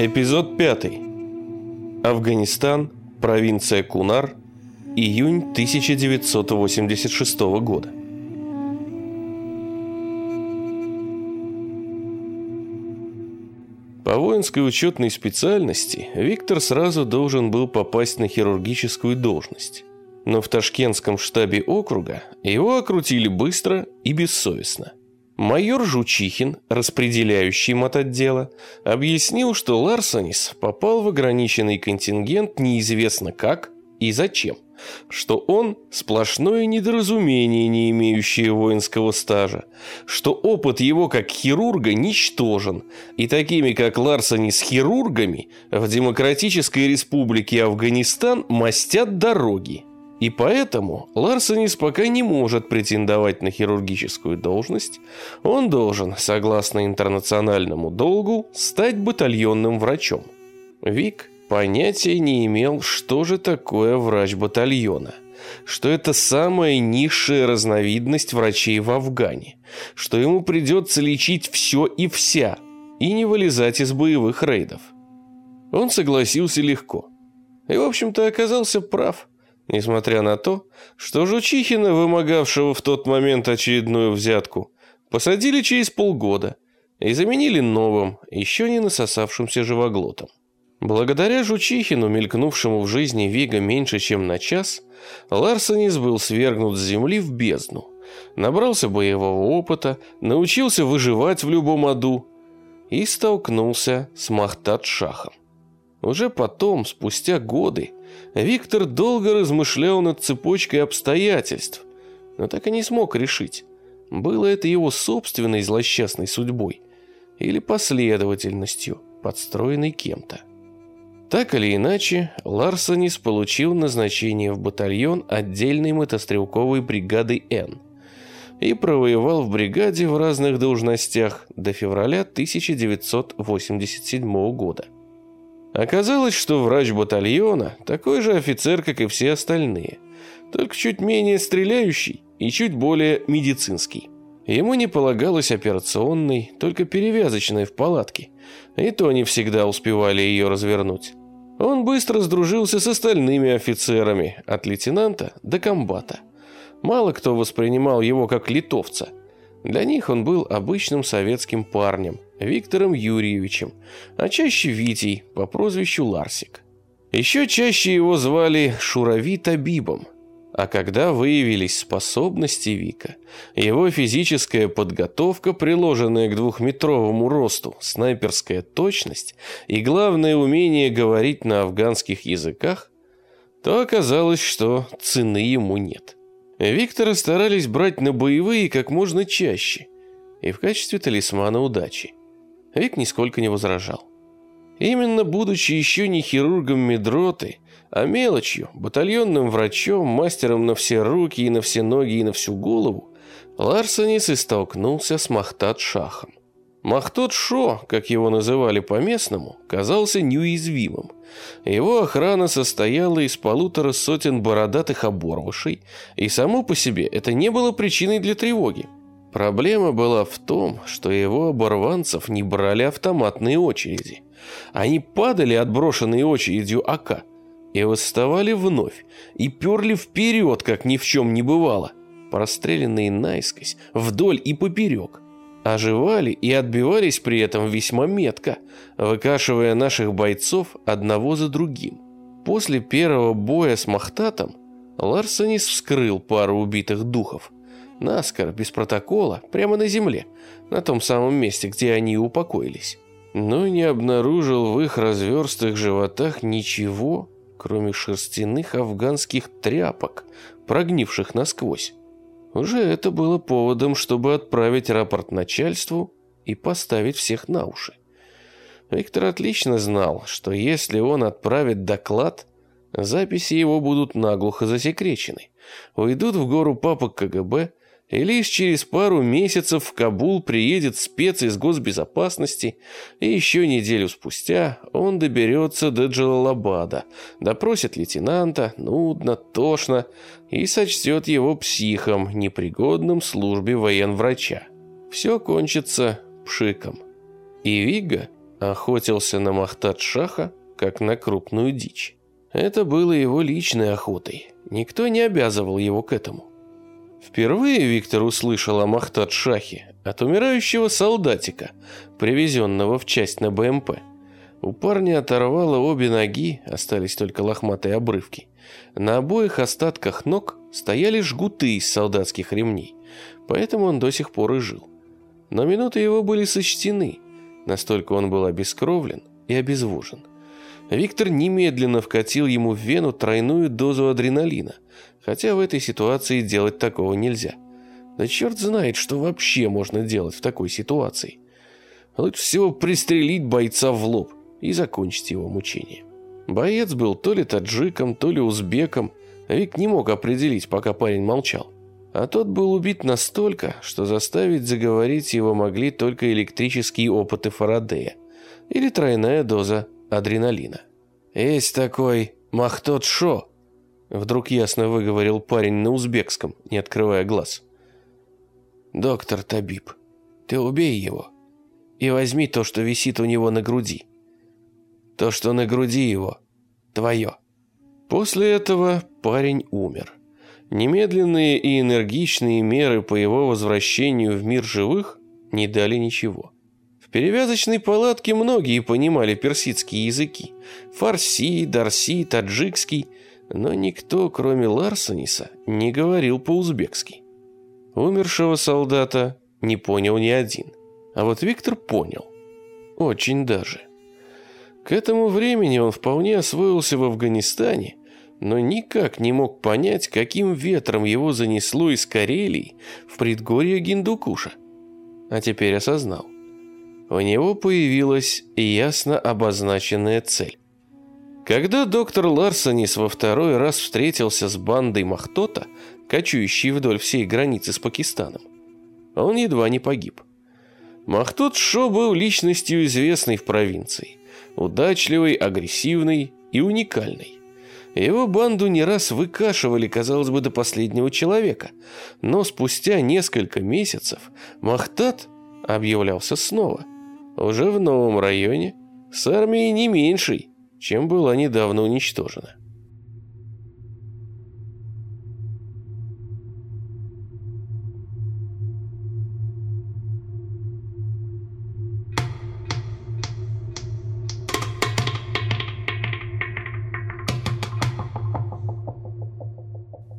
Эпизод 5. Афганистан, провинция Кунар, июнь 1986 года. По воинской учетной специальности Виктор сразу должен был попасть на хирургическую должность. Но в ташкентском штабе округа его окрутили быстро и бессовестно. Майор Жучихин, распределяющий мототдела, объяснил, что Ларсонис попал в ограниченный контингент неизвестно как и зачем, что он сплошное недоразумение, не имеющее воинского стажа, что опыт его как хирурга ничтожен, и такими как Ларсонис хирургами в Демократической Республике Афганистан мастят дороги. И поэтому Ларсенис пока не может претендовать на хирургическую должность. Он должен, согласно интернациональному долгу, стать батальонным врачом. Вик понятия не имел, что же такое врач батальона. Что это самая низшая разновидность врачей в Афгане. Что ему придется лечить все и вся, и не вылезать из боевых рейдов. Он согласился легко. И, в общем-то, оказался прав несмотря на то, что Жучихина, вымогавшего в тот момент очередную взятку, посадили через полгода и заменили новым, еще не насосавшимся живоглотом. Благодаря Жучихину, мелькнувшему в жизни Вига меньше, чем на час, Ларсонис был свергнут с земли в бездну, набрался боевого опыта, научился выживать в любом аду и столкнулся с Махтат-Шахом. Уже потом, спустя годы, Виктор долго размышлял над цепочкой обстоятельств, но так и не смог решить, было это его собственной злосчастной судьбой или последовательностью, подстроенной кем-то. Так или иначе, Ларсонис получил назначение в батальон отдельной мотострелковой бригады «Н» и провоевал в бригаде в разных должностях до февраля 1987 года. Оказалось, что врач батальона такой же офицер, как и все остальные, только чуть менее стреляющий и чуть более медицинский. Ему не полагалось операционной, только перевязочной в палатке, и то не всегда успевали ее развернуть. Он быстро сдружился с остальными офицерами, от лейтенанта до комбата. Мало кто воспринимал его как литовца. Для них он был обычным советским парнем – Виктором Юрьевичем, а чаще Витей по прозвищу Ларсик. Еще чаще его звали Шурави Табибом. А когда выявились способности Вика, его физическая подготовка, приложенная к двухметровому росту, снайперская точность и главное умение говорить на афганских языках, то оказалось, что цены ему нет. Виктора старались брать на боевые как можно чаще и в качестве талисмана удачи. Вик нисколько не возражал. Именно будучи еще не хирургом медроты, а мелочью, батальонным врачом, мастером на все руки и на все ноги и на всю голову, Ларсонис и столкнулся с Махтат-Шахом. Махтот-Шо, как его называли по-местному, казался неуязвимым. Его охрана состояла из полутора сотен бородатых оборвышей, и само по себе это не было причиной для тревоги. Проблема была в том, что его оборванцев не брали автоматные очереди. Они падали отброшенные очередью АК и восставали вновь, и перли вперед, как ни в чем не бывало, простреленные наискось, вдоль и поперек. Оживали и отбивались при этом весьма метко, выкашивая наших бойцов одного за другим. После первого боя с Махтатом Ларсонис вскрыл пару убитых духов – Наскоро, без протокола, прямо на земле, на том самом месте, где они упокоились. Но не обнаружил в их разверстых животах ничего, кроме шерстяных афганских тряпок, прогнивших насквозь. Уже это было поводом, чтобы отправить рапорт начальству и поставить всех на уши. Виктор отлично знал, что если он отправит доклад, записи его будут наглухо засекречены, уйдут в гору папок КГБ, и лишь через пару месяцев в Кабул приедет спец из госбезопасности, и еще неделю спустя он доберется до Джалалабада, допросит лейтенанта, нудно, тошно, и сочтет его психом, непригодным службе военврача. Все кончится пшиком. И Вига охотился на Махтад-Шаха, как на крупную дичь. Это было его личной охотой. Никто не обязывал его к этому. Впервые Виктор услышал о Махтад-Шахе от умирающего солдатика, привезенного в часть на БМП. У парня оторвало обе ноги, остались только лохматые обрывки. На обоих остатках ног стояли жгуты из солдатских ремней, поэтому он до сих пор и жил. Но минуты его были сочтены, настолько он был обескровлен и обезвожен. Виктор немедленно вкатил ему в вену тройную дозу адреналина, хотя в этой ситуации делать такого нельзя. Да черт знает, что вообще можно делать в такой ситуации. Лучше всего пристрелить бойца в лоб и закончить его мучение. Боец был то ли таджиком, то ли узбеком, Вик не мог определить, пока парень молчал. А тот был убит настолько, что заставить заговорить его могли только электрические опыты Фарадея или тройная доза адреналина. «Есть такой Махтот Шо», — вдруг ясно выговорил парень на узбекском, не открывая глаз. «Доктор Табиб, ты убей его и возьми то, что висит у него на груди. То, что на груди его, твое». После этого парень умер. Немедленные и энергичные меры по его возвращению в мир живых не дали ничего. В перевязочной палатке многие понимали персидские языки. Фарси, дарси, таджикский. Но никто, кроме Ларсониса, не говорил по-узбекски. Умершего солдата не понял ни один. А вот Виктор понял. Очень даже. К этому времени он вполне освоился в Афганистане, но никак не мог понять, каким ветром его занесло из Карелии в предгорье Гиндукуша. А теперь осознал у него появилась ясно обозначенная цель. Когда доктор Ларсонис во второй раз встретился с бандой Махтота, кочующей вдоль всей границы с Пакистаном, он едва не погиб. Махтот Шо был личностью известной в провинции, удачливой, агрессивной и уникальной. Его банду не раз выкашивали, казалось бы, до последнего человека, но спустя несколько месяцев Махтат объявлялся снова – уже в новом районе, с армией не меньшей, чем была недавно уничтожена.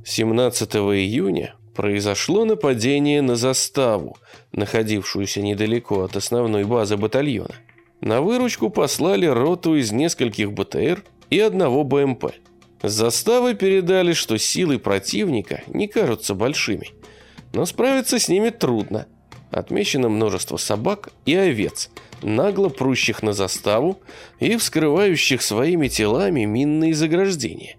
Семнадцатого июня произошло нападение на заставу, находившуюся недалеко от основной базы батальона. На выручку послали роту из нескольких БТР и одного БМП. Заставы передали, что силы противника не кажутся большими, но справиться с ними трудно. Отмечено множество собак и овец, нагло прущих на заставу и вскрывающих своими телами минные заграждения.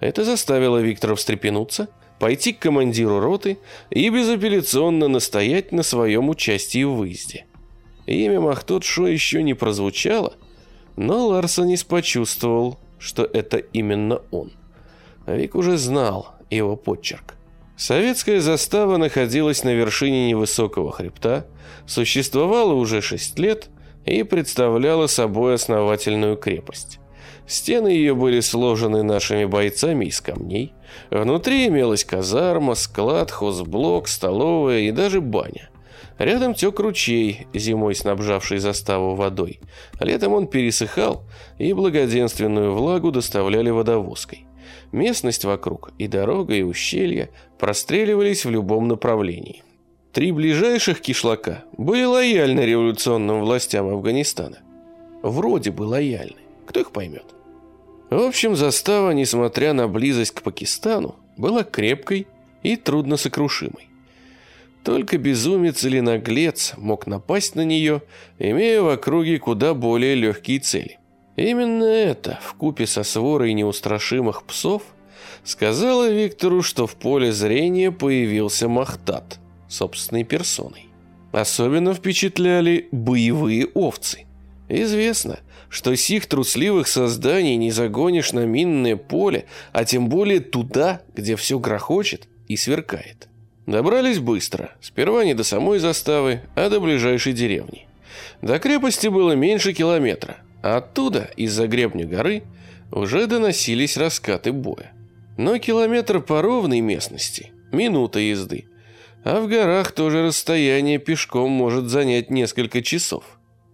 Это заставило Виктора встрепенуться – пойти к командиру роты и безапелляционно настоять на своем участии в выезде. Имя Махтот Шо еще не прозвучало, но Ларсонис почувствовал, что это именно он. Вик уже знал его подчерк. Советская застава находилась на вершине невысокого хребта, существовала уже шесть лет и представляла собой основательную крепость. Стены ее были сложены нашими бойцами из камней. Внутри имелась казарма, склад, хозблок, столовая и даже баня. Рядом тек ручей, зимой снабжавший заставу водой. Летом он пересыхал, и благоденственную влагу доставляли водовозкой. Местность вокруг, и дорога, и ущелья простреливались в любом направлении. Три ближайших кишлака были лояльны революционным властям Афганистана. Вроде бы лояльны. Кто их поймет? В общем, застава, несмотря на близость к Пакистану, была крепкой и трудносокрушимой. Только безумец или наглец мог напасть на нее, имея в округе куда более легкие цели. Именно это, в купе со сворой неустрашимых псов, сказала Виктору, что в поле зрения появился Махтат, собственной персоной. Особенно впечатляли боевые овцы. Известно – что сих трусливых созданий не загонишь на минное поле, а тем более туда, где все грохочет и сверкает. Добрались быстро, сперва не до самой заставы, а до ближайшей деревни. До крепости было меньше километра, а оттуда, из-за гребня горы, уже доносились раскаты боя. Но километр по ровной местности – минута езды. А в горах тоже расстояние пешком может занять несколько часов.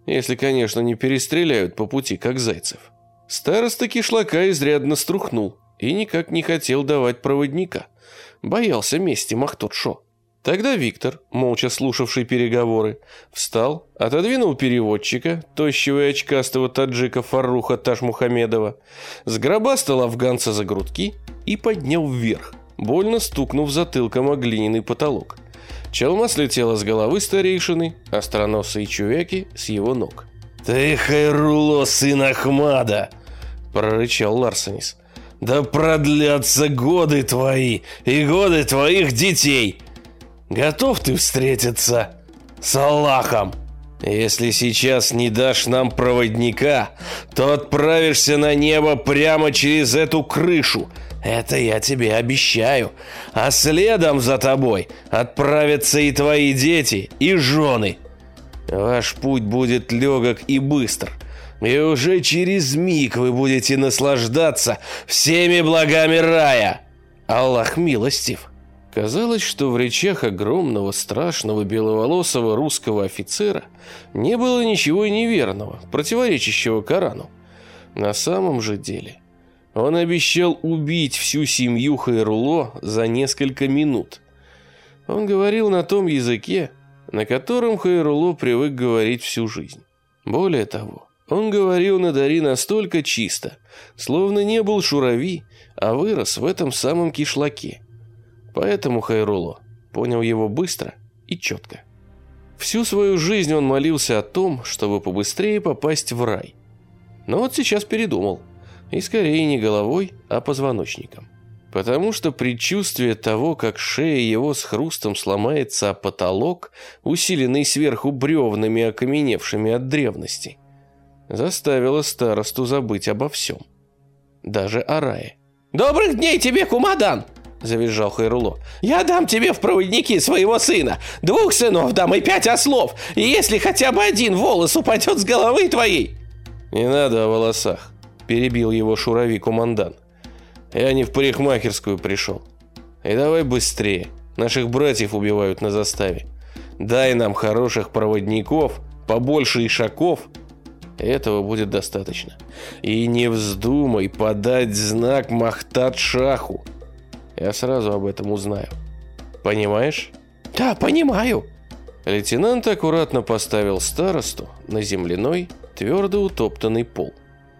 Если, конечно, не перестреляют по пути, как зайцев. Староста кишлака изрядно струхнул и никак не хотел давать проводника. Боялся мести Махтот-Шо. Тогда Виктор, молча слушавший переговоры, встал, отодвинул переводчика, тощего и очкастого таджика Фарруха Ташмухамедова, сгробастал афганца за грудки и поднял вверх, больно стукнув затылком о глиняный потолок. Челма слетела с головы старейшины, остроносые чувяки с его ног. «Ты Хайруло, сын Ахмада!» – прорычал Ларсенис. «Да продлятся годы твои и годы твоих детей! Готов ты встретиться с Аллахом?» Если сейчас не дашь нам проводника, то отправишься на небо прямо через эту крышу, это я тебе обещаю. А следом за тобой отправятся и твои дети, и жены. Ваш путь будет легок и быстр. И уже через миг вы будете наслаждаться всеми благами рая. Аллах милостив. Казалось, что в речах огромного, страшного, беловолосого русского офицера не было ничего неверного, противоречащего Корану. На самом же деле – он обещал убить всю семью Хайруло за несколько минут. Он говорил на том языке, на котором Хайруло привык говорить всю жизнь. Более того, он говорил на Дари настолько чисто, словно не был шурави, а вырос в этом самом кишлаке. Поэтому Хайруло понял его быстро и четко. Всю свою жизнь он молился о том, чтобы побыстрее попасть в рай. Но вот сейчас передумал. И скорее не головой, а позвоночником. Потому что предчувствие того, как шея его с хрустом сломается о потолок, усиленный сверху бревнами, окаменевшими от древности, заставило старосту забыть обо всем. Даже о рае. «Добрых дней тебе, кумадан!» – завизжал Хайруло. «Я дам тебе в проводники своего сына, двух сынов дам и пять ослов, и если хотя бы один волос упадет с головы твоей...» «Не надо о волосах перебил его шурави командан. Я не в парикмахерскую пришел. И давай быстрее. Наших братьев убивают на заставе. Дай нам хороших проводников, побольше ишаков. Этого будет достаточно. И не вздумай подать знак Махтат-Шаху. Я сразу об этом узнаю. Понимаешь? Да, понимаю. Лейтенант аккуратно поставил старосту на земляной, твердо утоптанный пол.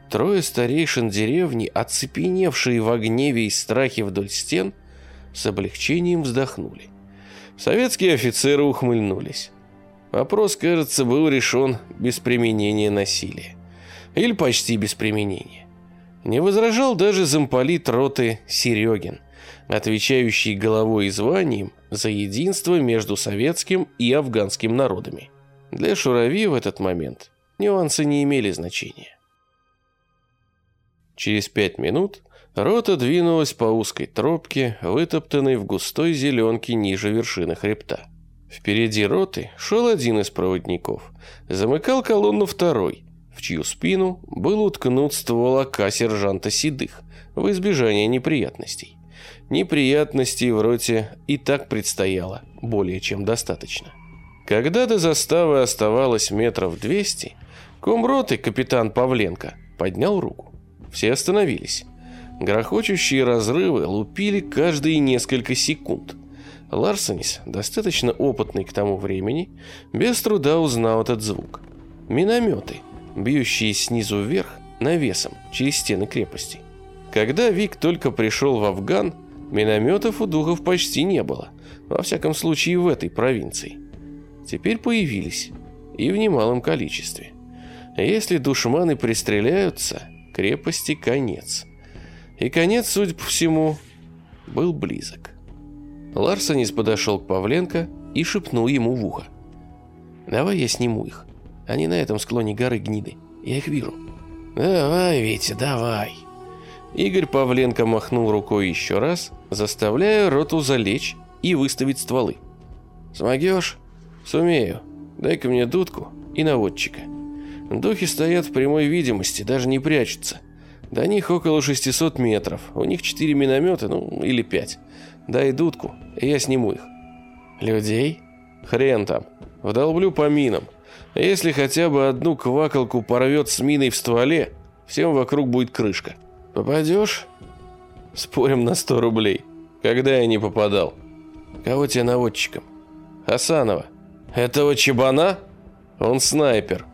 Трое старейшин деревни, оцепеневшие в гневе и страхе вдоль стен, с облегчением вздохнули. Советские офицеры ухмыльнулись. Вопрос, кажется, был решен без применения насилия. Или почти без применения. Не возражал даже замполит роты Серегин, отвечающий головой и званием за единство между советским и афганским народами. Для Шурави в этот момент нюансы не имели значения. Через пять минут рота двинулась по узкой тропке, вытоптанной в густой зеленке ниже вершины хребта. Впереди роты шел один из проводников, замыкал колонну второй, в чью спину был уткнут ствол ока сержанта Седых в избежание неприятностей. Неприятностей в роте и так предстояло более чем достаточно. Когда до заставы оставалось метров двести, комроты капитан Павленко поднял руку. Все остановились. Грохочущие разрывы лупили каждые несколько секунд. Ларсенис, достаточно опытный к тому времени, без труда узнал этот звук. Минометы, бьющие снизу вверх навесом через стены крепости. Когда Вик только пришел в Афган, минометов у духов почти не было, во всяком случае в этой провинции. Теперь появились, и в немалом количестве. Если душманы пристреляются, крепости конец. И конец, судя по всему, был близок. Ларсонис подошел к Павленко и шепнул ему в ухо. «Давай я сниму их. Они на этом склоне горы гниды. Я их вижу». «Давай, Витя, давай». Игорь Павленко махнул рукой еще раз, заставляя роту залечь и выставить стволы. «Смогешь?» «Сумею. Дай-ка мне дудку, и наводчика. Духи стоят в прямой видимости, даже не прячутся. До них около 600 метров, у них 4 миномета, ну или 5. Дай дудку, и я сниму их. Людей? Хрен там. Вдолблю по минам. Если хотя бы одну квакалку порвет с миной в стволе, всем вокруг будет крышка. Попадешь? Спорим на 100 рублей. Когда я не попадал? Кого тебе наводчиком? Хасанова. Этого чебана? Он снайпер,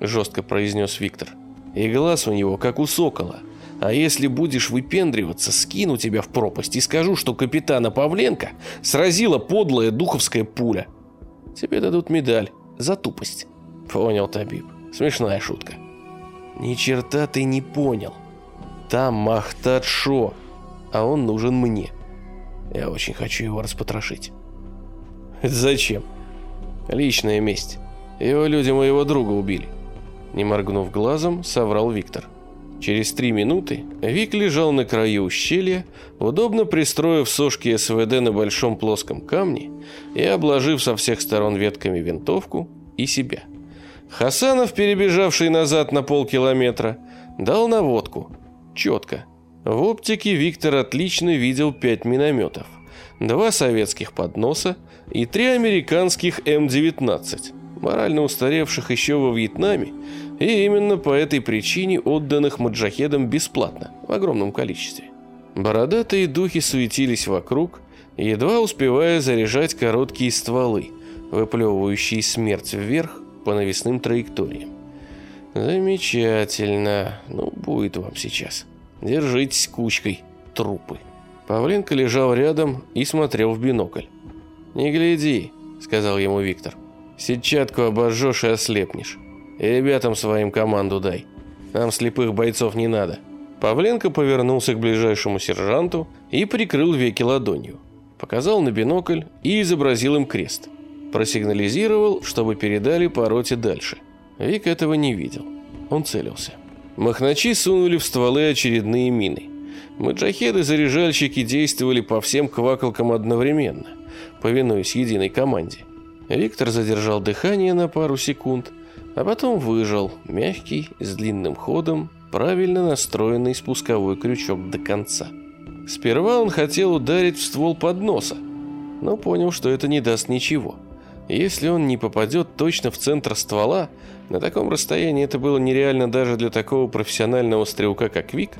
жестко произнес Виктор. И глаз у него, как у сокола. А если будешь выпендриваться, скину тебя в пропасть и скажу, что капитана Павленко сразила подлая духовская пуля. Тебе дадут медаль за тупость. Понял, Табиб. Смешная шутка. Ни черта ты не понял. Там Махтад Шо, а он нужен мне. Я очень хочу его распотрошить. Зачем? Личная месть. Его люди моего друга убили. Не моргнув глазом, соврал Виктор. Через три минуты Вик лежал на краю ущелья, удобно пристроив сошки СВД на большом плоском камне и обложив со всех сторон ветками винтовку и себя. Хасанов, перебежавший назад на полкилометра, дал наводку. Четко. В оптике Виктор отлично видел пять минометов, два советских подноса и три американских М-19 морально устаревших еще во Вьетнаме, и именно по этой причине отданных маджахедам бесплатно, в огромном количестве. Бородатые духи суетились вокруг, едва успевая заряжать короткие стволы, выплевывающие смерть вверх по навесным траекториям. Замечательно. Ну, будет вам сейчас. Держитесь кучкой, трупы. Павленко лежал рядом и смотрел в бинокль. «Не гляди», — сказал ему Виктор. Сетчатку обожжешь и ослепнешь. И ребятам своим команду дай. Нам слепых бойцов не надо». Павленко повернулся к ближайшему сержанту и прикрыл веки ладонью. Показал на бинокль и изобразил им крест. Просигнализировал, чтобы передали по роте дальше. Вик этого не видел. Он целился. Махначи сунули в стволы очередные мины. Маджахеды-заряжальщики действовали по всем квакалкам одновременно, повинуясь единой команде. Виктор задержал дыхание на пару секунд, а потом выжал мягкий, с длинным ходом, правильно настроенный спусковой крючок до конца. Сперва он хотел ударить в ствол подноса, но понял, что это не даст ничего. Если он не попадет точно в центр ствола, на таком расстоянии это было нереально даже для такого профессионального стрелка, как Вик,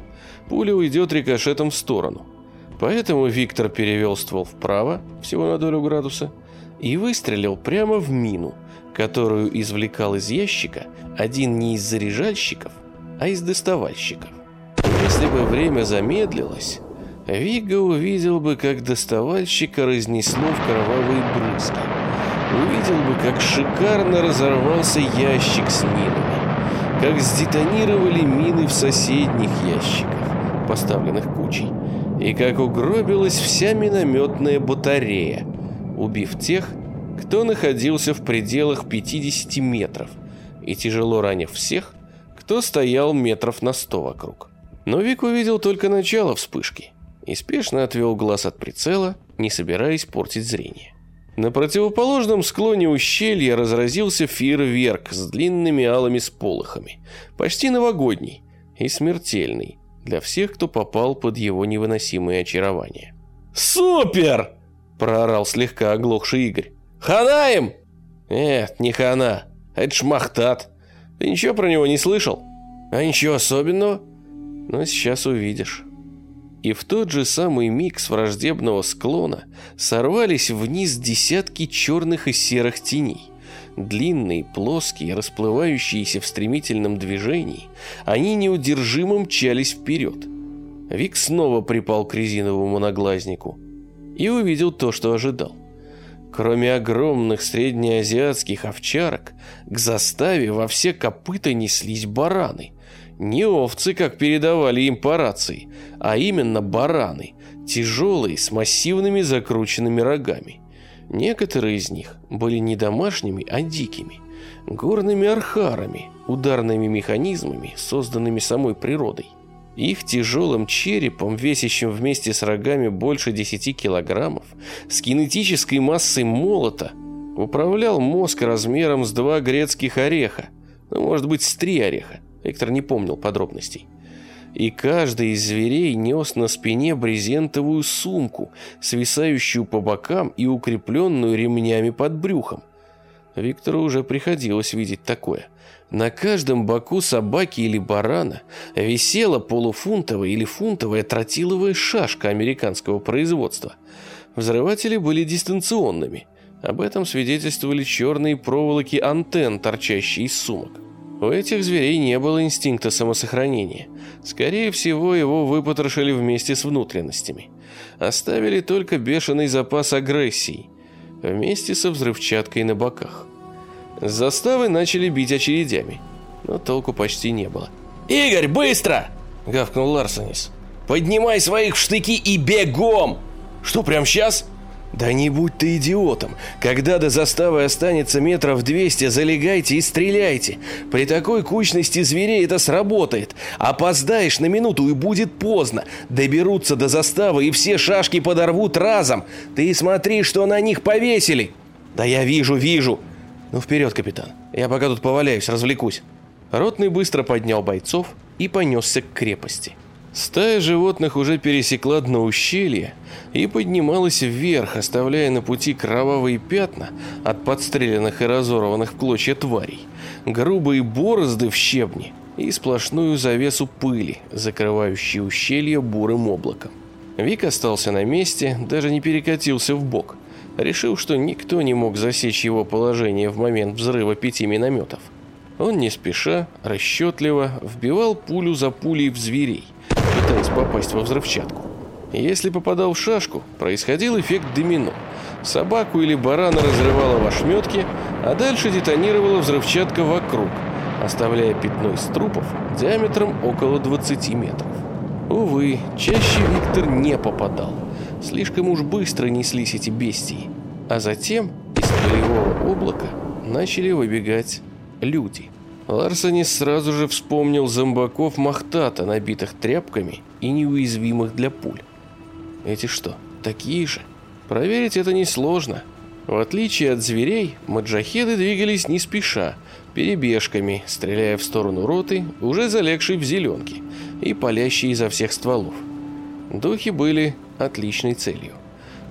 пуля уйдет рикошетом в сторону. Поэтому Виктор перевел ствол вправо, всего на долю градуса, и выстрелил прямо в мину, которую извлекал из ящика один не из заряжальщиков, а из доставальщиков. Если бы время замедлилось, Вига увидел бы, как доставальщика разнесло в кровавые брызги. Увидел бы, как шикарно разорвался ящик с минами, как сдетонировали мины в соседних ящиках, поставленных кучей, и как угробилась вся минометная батарея, убив тех, кто находился в пределах 50 метров, и тяжело ранив всех, кто стоял метров на 100 вокруг. Но Вик увидел только начало вспышки и спешно отвел глаз от прицела, не собираясь портить зрение. На противоположном склоне ущелья разразился фейерверк с длинными алыми сполохами, почти новогодний и смертельный для всех, кто попал под его невыносимое очарование. «Супер!» проорал слегка оглохший Игорь. «Хана им!» «Нет, не хана. Это ж Махтат. Ты ничего про него не слышал? А ничего особенного? Но сейчас увидишь». И в тот же самый миг с враждебного склона сорвались вниз десятки черных и серых теней. Длинные, плоские, расплывающиеся в стремительном движении, они неудержимо мчались вперед. Вик снова припал к резиновому наглазнику и увидел то, что ожидал. Кроме огромных среднеазиатских овчарок, к заставе во все копыта неслись бараны. Не овцы, как передавали им по рации, а именно бараны, тяжелые, с массивными закрученными рогами. Некоторые из них были не домашними, а дикими, горными архарами, ударными механизмами, созданными самой природой. Их тяжелым черепом, весящим вместе с рогами больше 10 килограммов, с кинетической массой молота, управлял мозг размером с два грецких ореха, ну, может быть, с три ореха. Виктор не помнил подробностей. И каждый из зверей нес на спине брезентовую сумку, свисающую по бокам и укрепленную ремнями под брюхом. Виктору уже приходилось видеть такое. На каждом боку собаки или барана висела полуфунтовая или фунтовая тротиловая шашка американского производства. Взрыватели были дистанционными. Об этом свидетельствовали черные проволоки антенн, торчащие из сумок. У этих зверей не было инстинкта самосохранения. Скорее всего, его выпотрошили вместе с внутренностями. Оставили только бешеный запас агрессии, вместе со взрывчаткой на боках. Заставы начали бить очередями, но толку почти не было. «Игорь, быстро!» – гавкнул Ларсонис. «Поднимай своих в штыки и бегом!» «Что, прямо сейчас?» «Да не будь ты идиотом. Когда до заставы останется метров 200, залегайте и стреляйте. При такой кучности зверей это сработает. Опоздаешь на минуту и будет поздно. Доберутся до заставы и все шашки подорвут разом. Ты смотри, что на них повесили». «Да я вижу, вижу». «Ну вперед, капитан. Я пока тут поваляюсь, развлекусь». Ротный быстро поднял бойцов и понесся к крепости. Стая животных уже пересекла дно ущелья и поднималась вверх, оставляя на пути кровавые пятна от подстреленных и разорванных в клочья тварей, грубые борозды в щебне и сплошную завесу пыли, закрывающую ущелье бурым облаком. Вик остался на месте, даже не перекатился в бок, решил, что никто не мог засечь его положение в момент взрыва пяти минометов. Он не спеша, расчетливо вбивал пулю за пулей в зверей, пытаясь попасть во взрывчатку. Если попадал в шашку, происходил эффект домино. Собаку или барана разрывало в ошметки, а дальше детонировала взрывчатка вокруг, оставляя пятно из трупов диаметром около 20 метров. Увы, чаще Виктор не попадал. Слишком уж быстро неслись эти бестии. А затем из полевого облака начали выбегать люди. Ларсонис сразу же вспомнил зомбаков Махтата, набитых тряпками и неуязвимых для пуль. Эти что, такие же? Проверить это несложно. В отличие от зверей, маджахеды двигались не спеша, перебежками, стреляя в сторону роты, уже залегшей в зеленке и палящей изо всех стволов. Духи были отличной целью.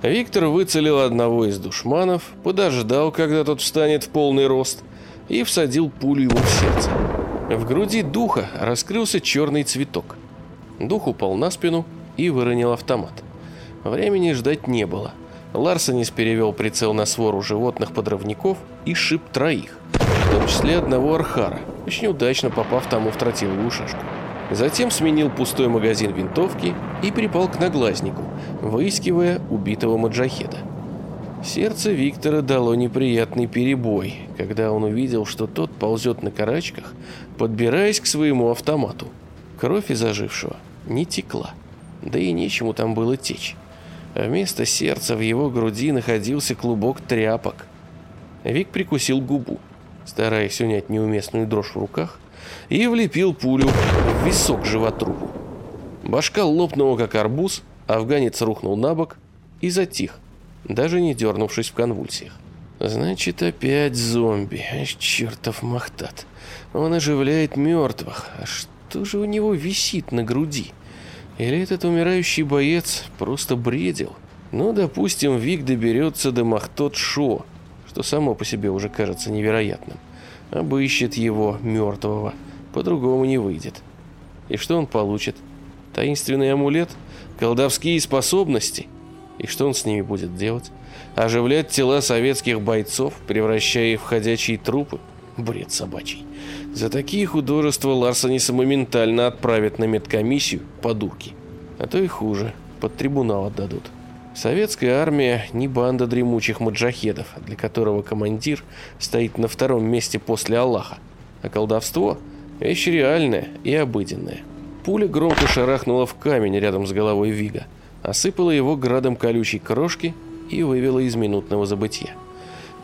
Виктор выцелил одного из душманов, подождал, когда тот встанет в полный рост – и всадил пулю ему в сердце. В груди духа раскрылся черный цветок. Дух упал на спину и выронил автомат. Времени ждать не было. Ларсонис перевел прицел на свору животных-подрывников и шип троих, в том числе одного архара, очень удачно попав тому в тротиловую шашку. Затем сменил пустой магазин винтовки и припал к наглазнику, выискивая убитого маджахеда. Сердце Виктора дало неприятный перебой, когда он увидел, что тот ползет на карачках, подбираясь к своему автомату. Кровь из ожившего не текла, да и нечему там было течь. Вместо сердца в его груди находился клубок тряпок. Вик прикусил губу, стараясь унять неуместную дрожь в руках, и влепил пулю в висок животрупу. Башка лопнула, как арбуз, афганец рухнул на бок и затих, даже не дернувшись в конвульсиях. Значит, опять зомби. Чертов Махтат. Он оживляет мертвых. А что же у него висит на груди? Или этот умирающий боец просто бредил? Ну, допустим, Вик доберется до Махтот Шо, что само по себе уже кажется невероятным. Обыщет его, мертвого. По-другому не выйдет. И что он получит? Таинственный амулет? Колдовские способности? И что он с ними будет делать? Оживлять тела советских бойцов, превращая их в ходячие трупы? Бред собачий. За такие художества Ларсониса моментально отправят на медкомиссию по дурке. А то и хуже, под трибунал отдадут. Советская армия не банда дремучих маджахедов, для которого командир стоит на втором месте после Аллаха. А колдовство – вещь реальная и обыденная. Пуля громко шарахнула в камень рядом с головой Вига – осыпала его градом колючей крошки и вывела из минутного забытия.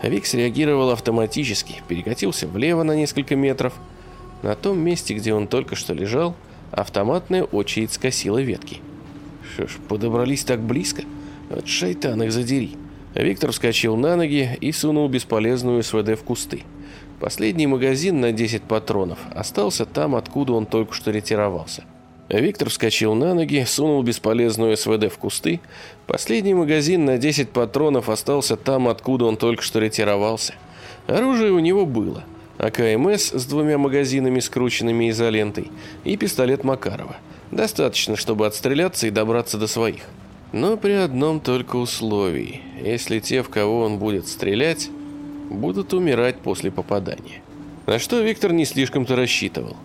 Вик среагировал автоматически, перекатился влево на несколько метров. На том месте, где он только что лежал, автоматная очередь скосила ветки. Что ж, подобрались так близко? Вот шайтан их задери. Виктор вскочил на ноги и сунул бесполезную СВД в кусты. Последний магазин на 10 патронов остался там, откуда он только что ретировался. Виктор вскочил на ноги, сунул бесполезную СВД в кусты. Последний магазин на 10 патронов остался там, откуда он только что ретировался. Оружие у него было. АКМС с двумя магазинами, скрученными изолентой, и пистолет Макарова. Достаточно, чтобы отстреляться и добраться до своих. Но при одном только условии. Если те, в кого он будет стрелять, будут умирать после попадания. На что Виктор не слишком-то рассчитывал.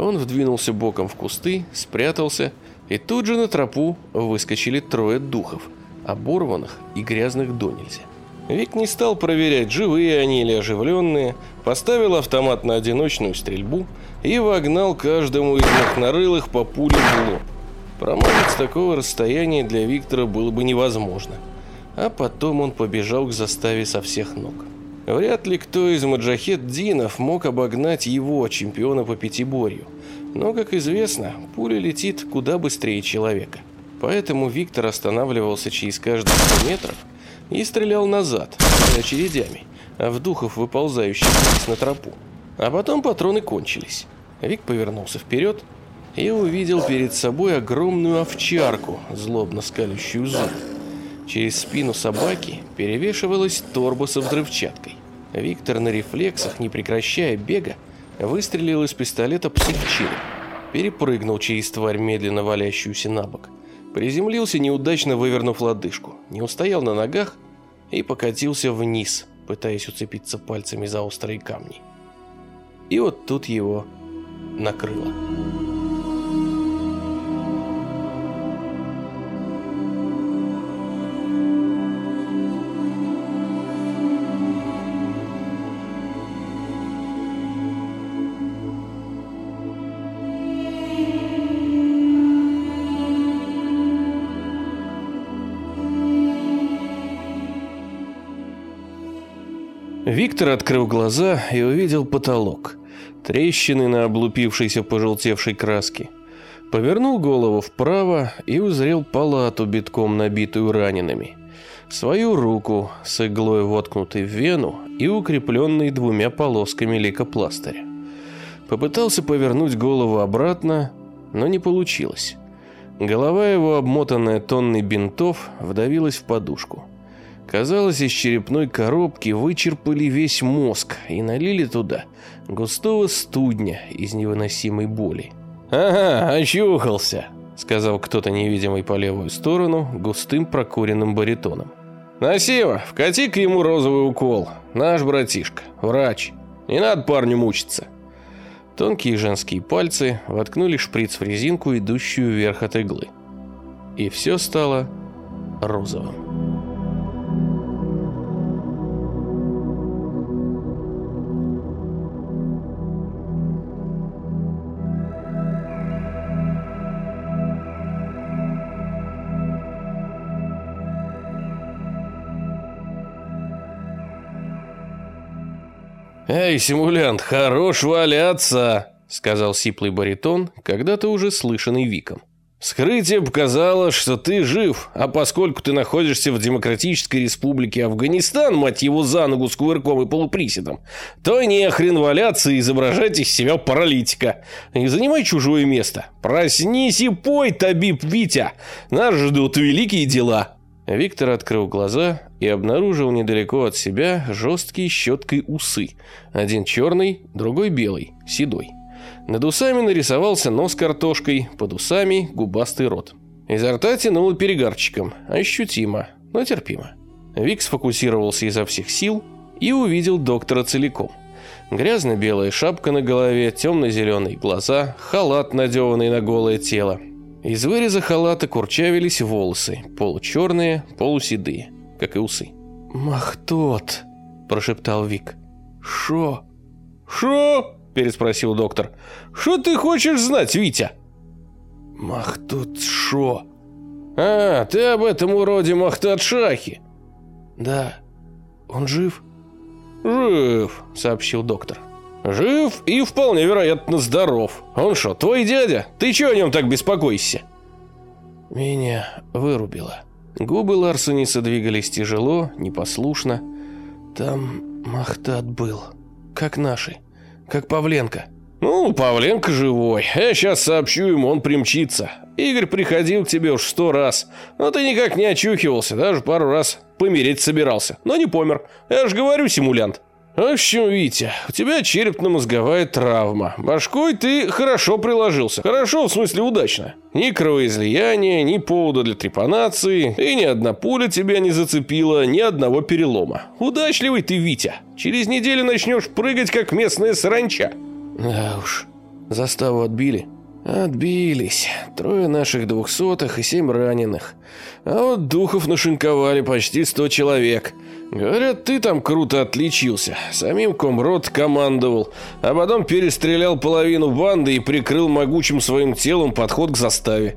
Он вдвинулся боком в кусты, спрятался, и тут же на тропу выскочили трое духов, оборванных и грязных до нельзя. Вик не стал проверять, живые они или оживленные, поставил автомат на одиночную стрельбу и вогнал каждому из махнорылых по пуле в лоб. Промазать с такого расстояния для Виктора было бы невозможно. А потом он побежал к заставе со всех ног. Вряд ли кто из маджахет-динов мог обогнать его, чемпиона по пятиборью. Но, как известно, пуля летит куда быстрее человека. Поэтому Виктор останавливался через каждые 100 метров и стрелял назад, очередями, а в духов, выползающих вниз на тропу. А потом патроны кончились. Вик повернулся вперед и увидел перед собой огромную овчарку, злобно скалящую зубы. Через спину собаки перевешивалась торба со взрывчаткой. Виктор на рефлексах, не прекращая бега, выстрелил из пистолета псих Перепрыгнул через тварь, медленно валящуюся на бок. Приземлился, неудачно вывернув лодыжку. Не устоял на ногах и покатился вниз, пытаясь уцепиться пальцами за острые камни. И вот тут его накрыло. Виктор открыл глаза и увидел потолок. Трещины на облупившейся пожелтевшей краске. Повернул голову вправо и узрел палату, битком набитую ранеными. Свою руку с иглой воткнутой в вену и укрепленной двумя полосками лейкопластыря. Попытался повернуть голову обратно, но не получилось. Голова его, обмотанная тонной бинтов, вдавилась в подушку. Казалось, из черепной коробки вычерпали весь мозг и налили туда густого студня из невыносимой боли. «Ага, очухался», — сказал кто-то невидимый по левую сторону густым прокуренным баритоном. «Насева, вкати к ему розовый укол. Наш братишка, врач. Не надо парню мучиться». Тонкие женские пальцы воткнули шприц в резинку, идущую вверх от иглы. И все стало розовым. «Эй, симулянт, хорош валяться!» — сказал сиплый баритон, когда-то уже слышанный Виком. «Скрытие показало, что ты жив, а поскольку ты находишься в Демократической Республике Афганистан, мать его за ногу с кувырком и полуприседом, то не хрен валяться и изображать из себя паралитика. И занимай чужое место. Проснись и пой, Табиб Витя! Нас ждут великие дела!» Виктор открыл глаза и обнаружил недалеко от себя жесткие щеткой усы. Один черный, другой белый, седой. Над усами нарисовался нос картошкой, под усами губастый рот. Изо рта тянуло перегарчиком, ощутимо, но терпимо. Вик сфокусировался изо всех сил и увидел доктора целиком. Грязно-белая шапка на голове, темно-зеленые глаза, халат, надеванный на голое тело, из выреза халата курчавились волосы, получерные, полуседые, как и усы. «Махтот!» – прошептал Вик. «Шо?» «Шо?» – переспросил доктор. «Что ты хочешь знать, Витя?» «Махтот шо?» «А, ты об этом уроде Махтат Шахи?» «Да. Он жив?» «Жив», – сообщил доктор. Жив и вполне вероятно здоров. Он что, твой дядя? Ты чего о нем так беспокоишься? Меня вырубило. Губы Ларсениса двигались тяжело, непослушно. Там Махтат был, как наши, как Павленко. Ну, Павленко живой. Я сейчас сообщу ему, он примчится. Игорь приходил к тебе уж сто раз. Но ты никак не очухивался, даже пару раз помереть собирался. Но не помер. Я же говорю, симулянт. В общем, Витя, у тебя черепно-мозговая травма. Башкой ты хорошо приложился. Хорошо, в смысле удачно. Ни кровоизлияния, ни повода для трепанации, и ни одна пуля тебя не зацепила, ни одного перелома. Удачливый ты, Витя. Через неделю начнешь прыгать, как местная саранча. Да уж, заставу отбили. Отбились. Трое наших двухсотых и семь раненых. А вот духов нашинковали почти сто человек. Говорят, ты там круто отличился. Самим комрот командовал, а потом перестрелял половину банды и прикрыл могучим своим телом подход к заставе.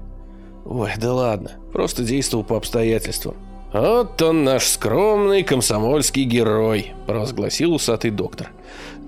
Ой, да ладно, просто действовал по обстоятельствам. «Вот он наш скромный комсомольский герой», – провозгласил усатый доктор.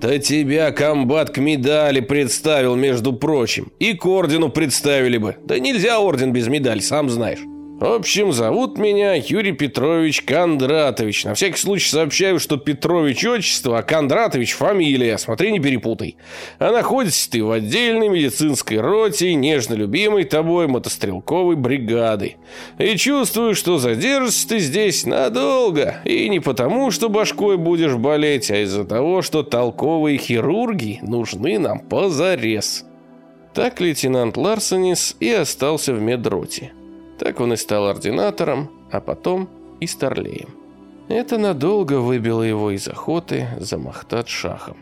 «Да тебя комбат к медали представил, между прочим. И к ордену представили бы. Да нельзя орден без медали, сам знаешь». В общем, зовут меня Юрий Петрович Кондратович. На всякий случай сообщаю, что Петрович отчество, а Кондратович фамилия. Смотри, не перепутай. А находишься ты в отдельной медицинской роте, нежно любимой тобой мотострелковой бригады. И чувствую, что задержишься ты здесь надолго. И не потому, что башкой будешь болеть, а из-за того, что толковые хирурги нужны нам позарез. Так лейтенант Ларсенис и остался в медроте. Так он и стал ординатором, а потом и старлеем. Это надолго выбило его из охоты за Махтат-Шахом.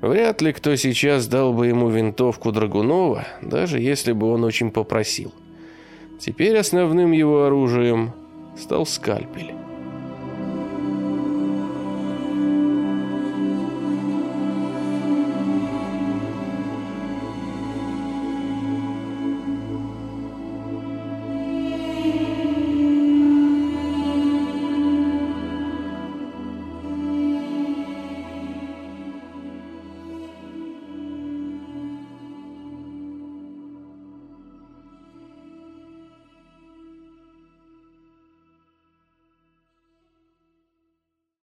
Вряд ли кто сейчас дал бы ему винтовку Драгунова, даже если бы он очень попросил. Теперь основным его оружием стал скальпель.